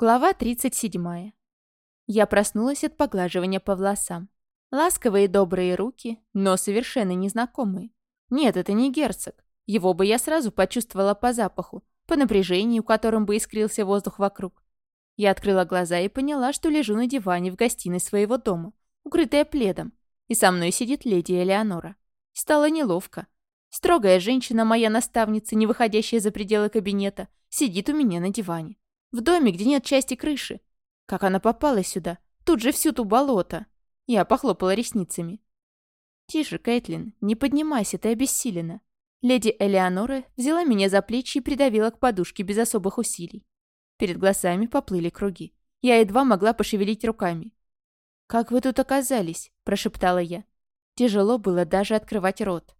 Глава 37. Я проснулась от поглаживания по волосам. Ласковые добрые руки, но совершенно незнакомые. Нет, это не герцог. Его бы я сразу почувствовала по запаху, по напряжению, которым бы искрился воздух вокруг. Я открыла глаза и поняла, что лежу на диване в гостиной своего дома, укрытая пледом, и со мной сидит леди Элеонора. Стало неловко. Строгая женщина, моя наставница, не выходящая за пределы кабинета, сидит у меня на диване. В доме, где нет части крыши. Как она попала сюда? Тут же всю ту болото. Я похлопала ресницами. «Тише, Кэтлин, не поднимайся, ты обессилена». Леди Элеонора взяла меня за плечи и придавила к подушке без особых усилий. Перед глазами поплыли круги. Я едва могла пошевелить руками. «Как вы тут оказались?» – прошептала я. Тяжело было даже открывать рот.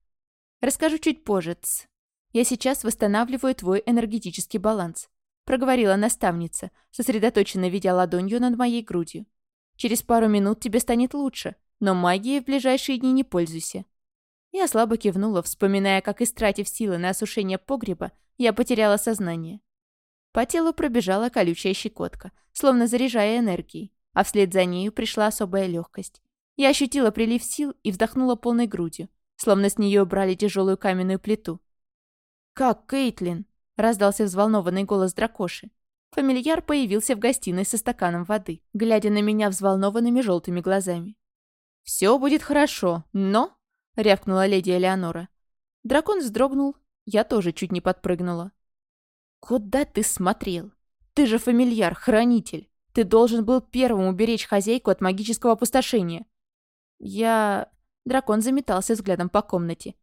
«Расскажу чуть позже, ц. Я сейчас восстанавливаю твой энергетический баланс проговорила наставница, сосредоточенно видя ладонью над моей грудью. «Через пару минут тебе станет лучше, но магией в ближайшие дни не пользуйся». Я слабо кивнула, вспоминая, как, истратив силы на осушение погреба, я потеряла сознание. По телу пробежала колючая щекотка, словно заряжая энергией, а вслед за нею пришла особая легкость. Я ощутила прилив сил и вдохнула полной грудью, словно с нее убрали тяжелую каменную плиту. «Как, Кейтлин?» Раздался взволнованный голос дракоши. Фамильяр появился в гостиной со стаканом воды, глядя на меня взволнованными желтыми глазами. «Все будет хорошо, но...» — рявкнула леди Элеонора. Дракон вздрогнул, я тоже чуть не подпрыгнула. «Куда ты смотрел? Ты же фамильяр, хранитель. Ты должен был первым уберечь хозяйку от магического опустошения». «Я...» Дракон заметался взглядом по комнате.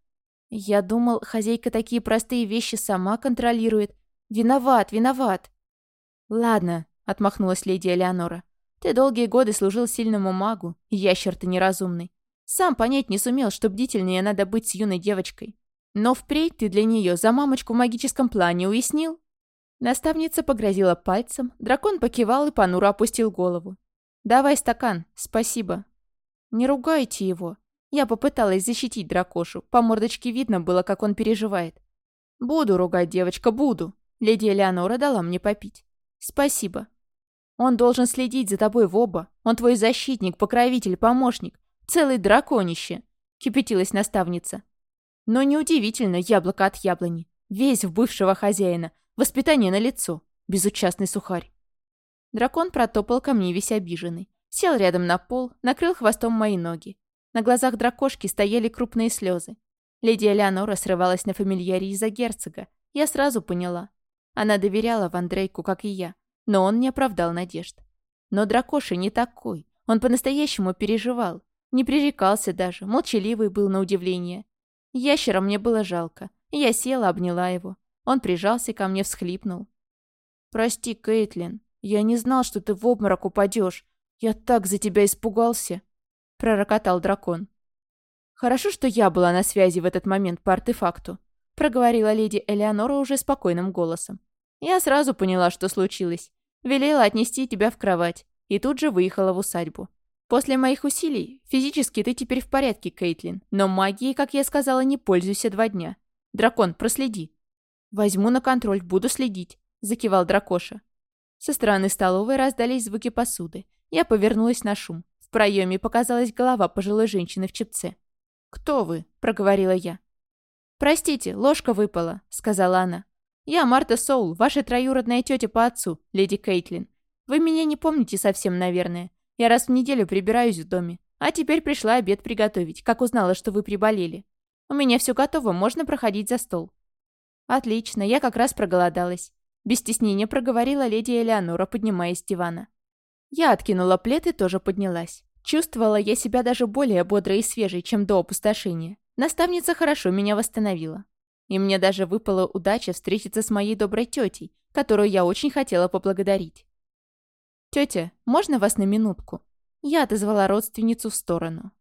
Я думал, хозяйка такие простые вещи сама контролирует. Виноват, виноват. Ладно, отмахнулась леди Элеонора. Ты долгие годы служил сильному магу, ящер ты неразумный. Сам понять не сумел, что бдительнее надо быть с юной девочкой. Но впредь ты для нее за мамочку в магическом плане уяснил? Наставница погрозила пальцем, дракон покивал и понуро опустил голову. «Давай стакан, спасибо». «Не ругайте его», я попыталась защитить дракошу. По мордочке видно было, как он переживает. «Буду ругать, девочка, буду». Леди Элеонора дала мне попить. «Спасибо. Он должен следить за тобой в оба. Он твой защитник, покровитель, помощник. Целый драконище», — кипятилась наставница. Но неудивительно, яблоко от яблони. Весь в бывшего хозяина. Воспитание на лицо. Безучастный сухарь. Дракон протопал ко мне весь обиженный. Сел рядом на пол, накрыл хвостом мои ноги. На глазах дракошки стояли крупные слезы. Леди Элеонора срывалась на фамильяре из-за герцога. Я сразу поняла. Она доверяла Вандрейку, как и я, но он не оправдал надежд. Но дракоша не такой. Он по-настоящему переживал. Не пререкался даже, молчаливый был на удивление. Ящера мне было жалко. Я села, обняла его. Он прижался ко мне, всхлипнул. «Прости, Кейтлин. Я не знал, что ты в обморок упадешь. Я так за тебя испугался». — пророкотал дракон. «Хорошо, что я была на связи в этот момент по артефакту», — проговорила леди Элеонора уже спокойным голосом. «Я сразу поняла, что случилось. Велела отнести тебя в кровать и тут же выехала в усадьбу. После моих усилий, физически ты теперь в порядке, Кейтлин, но магией, как я сказала, не пользуйся два дня. Дракон, проследи». «Возьму на контроль, буду следить», — закивал дракоша. Со стороны столовой раздались звуки посуды. Я повернулась на шум. В проеме показалась голова пожилой женщины в чепце. «Кто вы?» – проговорила я. «Простите, ложка выпала», – сказала она. «Я Марта Соул, ваша троюродная тетя по отцу, леди Кейтлин. Вы меня не помните совсем, наверное. Я раз в неделю прибираюсь в доме. А теперь пришла обед приготовить, как узнала, что вы приболели. У меня все готово, можно проходить за стол». «Отлично, я как раз проголодалась», – без стеснения проговорила леди Элеонора, поднимаясь с дивана. Я откинула плед и тоже поднялась. Чувствовала я себя даже более бодрой и свежей, чем до опустошения. Наставница хорошо меня восстановила. И мне даже выпала удача встретиться с моей доброй тетей, которую я очень хотела поблагодарить. «Тетя, можно вас на минутку?» Я отозвала родственницу в сторону.